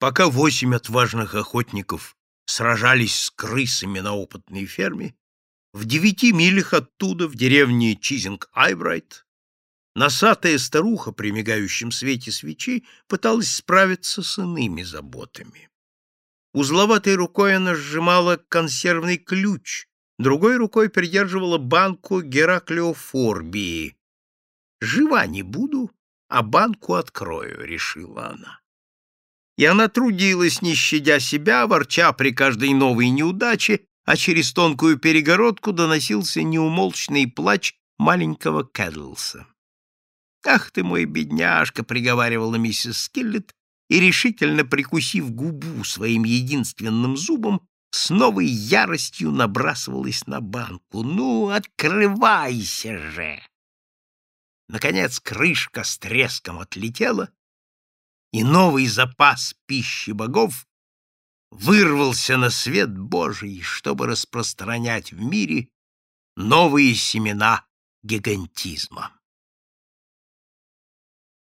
Пока восемь отважных охотников сражались с крысами на опытной ферме, в девяти милях оттуда, в деревне Чизинг-Айбрайт, носатая старуха при мигающем свете свечи пыталась справиться с иными заботами. Узловатой рукой она сжимала консервный ключ, другой рукой придерживала банку гераклеофорбии. «Жива не буду, а банку открою», — решила она. И она трудилась, не щадя себя, ворча при каждой новой неудаче, а через тонкую перегородку доносился неумолчный плач маленького Кэдлса. «Ах ты мой бедняжка!» — приговаривала миссис Скиллет, и, решительно прикусив губу своим единственным зубом, с новой яростью набрасывалась на банку. «Ну, открывайся же!» Наконец крышка с треском отлетела, и новый запас пищи богов вырвался на свет Божий, чтобы распространять в мире новые семена гигантизма.